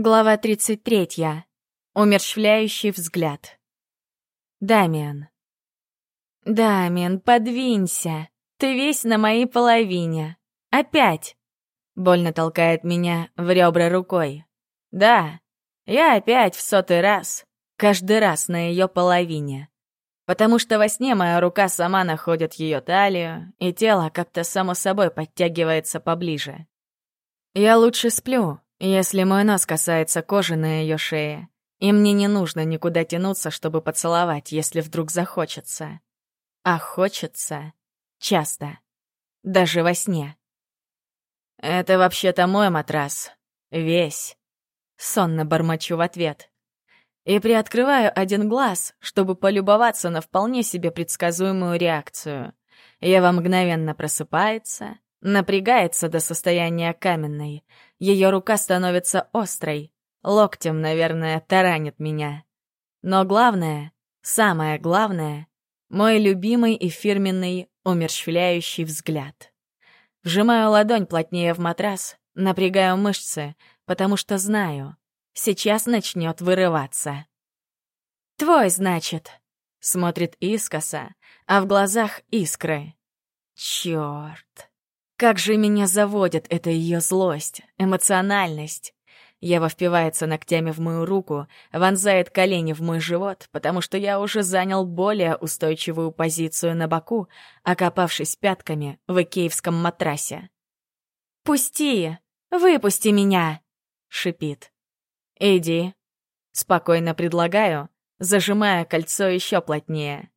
Глава 33. Умерщвляющий взгляд. Дамиан. «Дамиан, подвинься! Ты весь на моей половине! Опять!» Больно толкает меня в ребра рукой. «Да, я опять в сотый раз, каждый раз на ее половине. Потому что во сне моя рука сама находит ее талию, и тело как-то само собой подтягивается поближе. Я лучше сплю, если мой нос касается кожи на ее шее, и мне не нужно никуда тянуться, чтобы поцеловать, если вдруг захочется. А хочется часто. Даже во сне. «Это вообще-то мой матрас. Весь». Сонно бормочу в ответ. И приоткрываю один глаз, чтобы полюбоваться на вполне себе предсказуемую реакцию. Ева мгновенно просыпается, напрягается до состояния каменной — ее рука становится острой, локтем, наверное, таранит меня. Но главное, самое главное — мой любимый и фирменный умерщвляющий взгляд. Вжимаю ладонь плотнее в матрас, напрягаю мышцы, потому что знаю, сейчас начнет вырываться. «Твой, значит», — смотрит искоса, а в глазах искры. Черт! Как же меня заводит эта ее злость, эмоциональность. Ева впивается ногтями в мою руку, вонзает колени в мой живот, потому что я уже занял более устойчивую позицию на боку, окопавшись пятками в икеевском матрасе. «Пусти! Выпусти меня!» — шипит. «Иди!» — спокойно предлагаю, зажимая кольцо еще плотнее.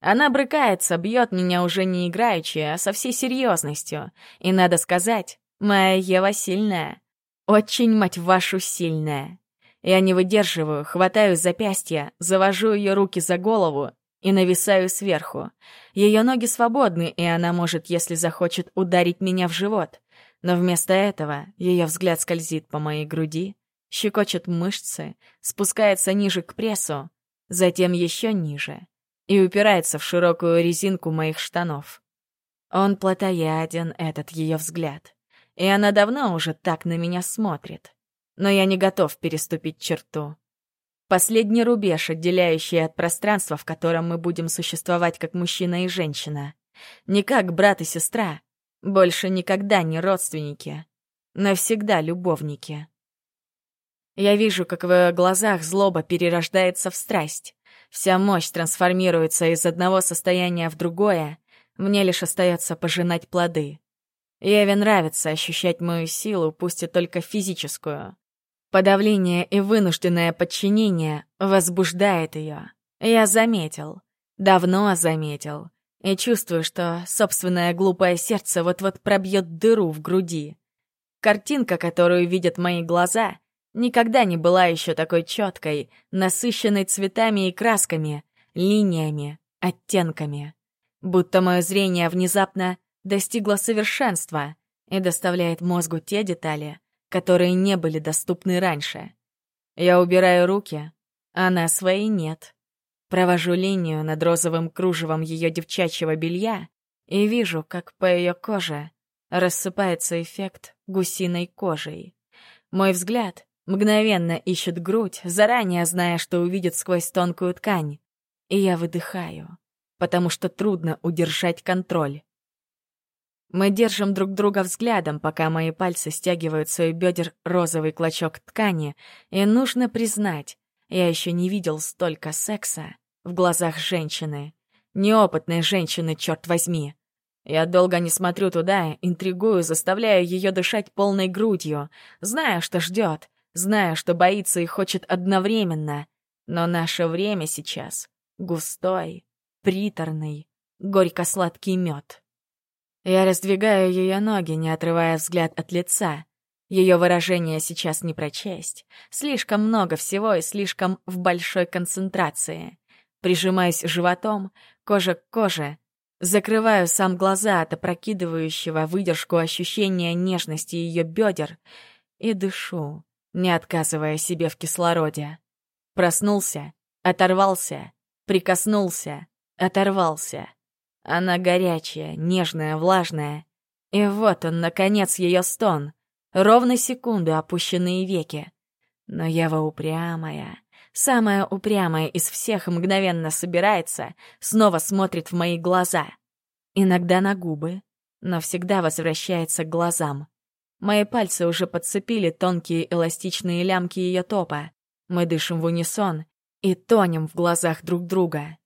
Она брыкается, бьет меня уже не играючи, а со всей серьезностью. И надо сказать, моя Ева сильная. Очень, мать вашу, сильная. Я не выдерживаю, хватаю запястья, завожу ее руки за голову и нависаю сверху. Ее ноги свободны, и она может, если захочет, ударить меня в живот. Но вместо этого ее взгляд скользит по моей груди, щекочет мышцы, спускается ниже к прессу, затем еще ниже — и упирается в широкую резинку моих штанов. Он плотояден, этот ее взгляд. И она давно уже так на меня смотрит. Но я не готов переступить черту. Последний рубеж, отделяющий от пространства, в котором мы будем существовать как мужчина и женщина. Не как брат и сестра. Больше никогда не родственники. Навсегда любовники. Я вижу, как в ее глазах злоба перерождается в страсть. Вся мощь трансформируется из одного состояния в другое, мне лишь остается пожинать плоды. Еве нравится ощущать мою силу, пусть и только физическую. Подавление и вынужденное подчинение возбуждает ее. Я заметил. Давно заметил. И чувствую, что собственное глупое сердце вот-вот пробьет дыру в груди. Картинка, которую видят мои глаза, никогда не была еще такой четкой, насыщенной цветами и красками, линиями, оттенками. Будто мое зрение внезапно достигло совершенства и доставляет мозгу те детали, которые не были доступны раньше. Я убираю руки, а на свои нет. Провожу линию над розовым кружевом ее девчачьего белья и вижу, как по ее коже рассыпается эффект гусиной кожей. Мой взгляд Мгновенно ищет грудь, заранее зная, что увидит сквозь тонкую ткань. И я выдыхаю, потому что трудно удержать контроль. Мы держим друг друга взглядом, пока мои пальцы стягивают свой бедер розовый клочок ткани, и нужно признать, я еще не видел столько секса в глазах женщины. Неопытной женщины, черт возьми. Я долго не смотрю туда, интригую, заставляю ее дышать полной грудью, зная, что ждет, зная, что боится и хочет одновременно. Но наше время сейчас густой, приторный, горько-сладкий мед. Я раздвигаю ее ноги, не отрывая взгляд от лица. Ее выражение сейчас не прочесть. Слишком много всего и слишком в большой концентрации. Прижимаюсь животом, кожа к коже, закрываю сам глаза от опрокидывающего выдержку ощущения нежности ее бедер и дышу, не отказывая себе в кислороде. Проснулся, оторвался, прикоснулся, оторвался. Она горячая, нежная, влажная. И вот он, наконец, ее стон. Ровно секунду опущенные веки. Но Ева упрямая, самая упрямая из всех мгновенно собирается, снова смотрит в мои глаза. Иногда на губы, но всегда возвращается к глазам. Мои пальцы уже подцепили тонкие эластичные лямки ее топа. Мы дышим в унисон и тонем в глазах друг друга.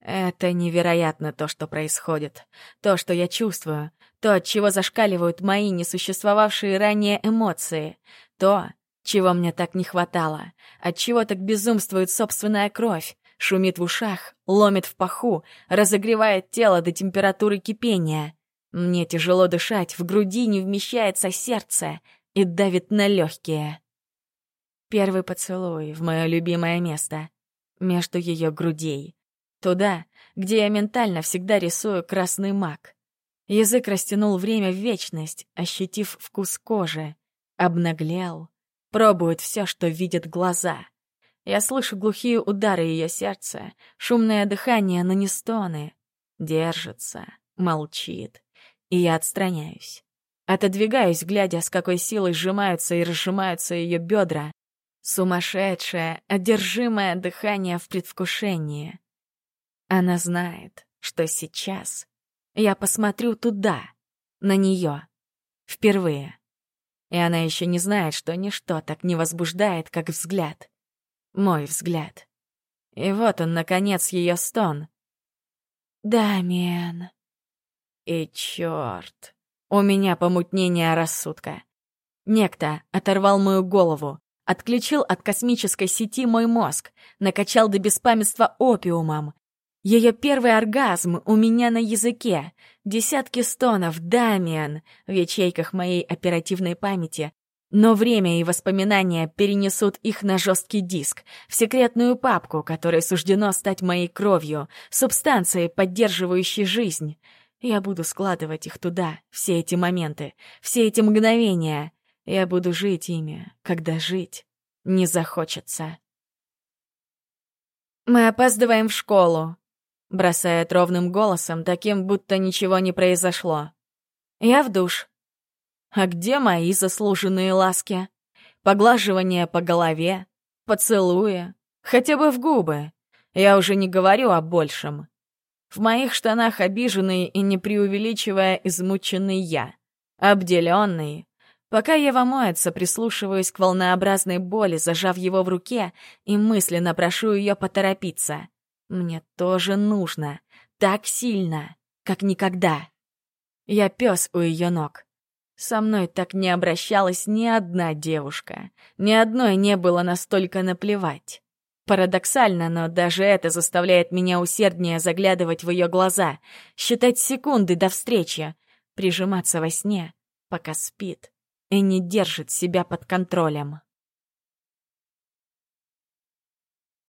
Это невероятно то, что происходит. То, что я чувствую. То, от чего зашкаливают мои несуществовавшие ранее эмоции. То, чего мне так не хватало. От чего так безумствует собственная кровь. Шумит в ушах, ломит в паху, разогревает тело до температуры кипения. Мне тяжело дышать, в груди не вмещается сердце и давит на легкие. Первый поцелуй в мое любимое место. Между ее грудей. Туда, где я ментально всегда рисую красный мак. Язык растянул время в вечность, ощутив вкус кожи. Обнаглел. Пробует все, что видят глаза. Я слышу глухие удары ее сердца, шумное дыхание, но не стоны. Держится, молчит. И я отстраняюсь. Отодвигаюсь, глядя, с какой силой сжимаются и разжимаются ее бедра, Сумасшедшее, одержимое дыхание в предвкушении. Она знает, что сейчас я посмотрю туда, на нее, впервые. И она еще не знает, что ничто так не возбуждает, как взгляд. Мой взгляд. И вот он, наконец, ее стон. «Дамиан». И черт, у меня помутнение рассудка. Некто оторвал мою голову, Отключил от космической сети мой мозг, накачал до беспамятства опиумом. Ее первый оргазм у меня на языке. Десятки стонов, Дамиан, в ячейках моей оперативной памяти. Но время и воспоминания перенесут их на жесткий диск, в секретную папку, которой суждено стать моей кровью, субстанцией, поддерживающей жизнь. Я буду складывать их туда, все эти моменты, все эти мгновения. Я буду жить ими, когда жить не захочется. «Мы опаздываем в школу», — бросает ровным голосом, таким, будто ничего не произошло. «Я в душ». «А где мои заслуженные ласки? Поглаживание по голове, поцелуя, хотя бы в губы. Я уже не говорю о большем. В моих штанах обиженный и не преувеличивая измученный я, обделенный, Пока Ева моется, прислушиваюсь к волнообразной боли, зажав его в руке, и мысленно прошу ее поторопиться. Мне тоже нужно. Так сильно, как никогда. Я пес у ее ног. Со мной так не обращалась ни одна девушка. Ни одной не было настолько наплевать. Парадоксально, но даже это заставляет меня усерднее заглядывать в ее глаза, считать секунды до встречи, прижиматься во сне, пока спит и не держит себя под контролем.